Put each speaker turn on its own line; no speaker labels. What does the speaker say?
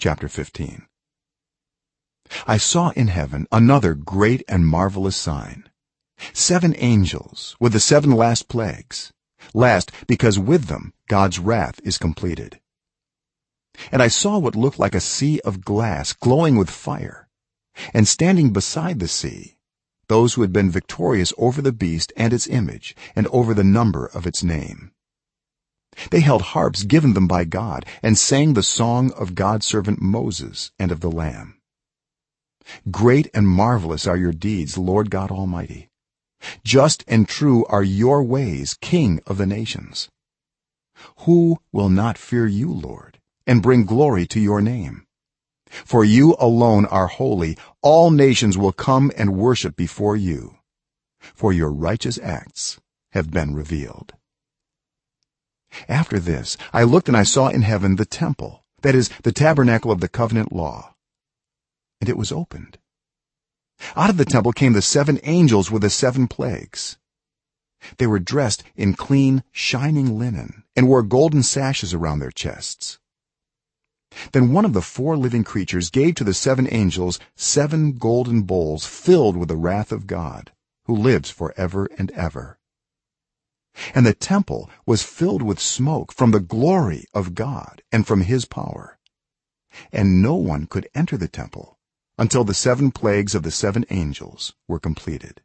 chapter 15 i saw in heaven another great and marvelous sign. Seven angels with the seven last plagues. Last because with them god's wrath is completed. And i saw what looked like a sea of glass glowing with fire. And standing beside the sea those who had been victorious over the beast and its image and over the number of its name they held harps given them by god and sang the song of god's servant moses and of the lamb. Great and marvelous are your deeds lord god almighty. Just and true are your ways king of the nations. Who will not fear you lord and bring glory to your name? For you alone are holy. All nations will come and worship before you. For your righteous acts have been revealed after this i looked and i saw in heaven the temple that is the tabernacle of the covenant law. And it was opened. Out of the temple came the seven angels with the seven plagues. They were dressed in clean shining linen and wore golden sashes around their chests. Then one of the four living creatures gave to the seven angels seven golden bowls filled with the wrath of god who lives for ever and ever and the temple was filled with smoke from the glory of god and from his power. And no one could enter the temple until the seven plagues of the seven angels were completed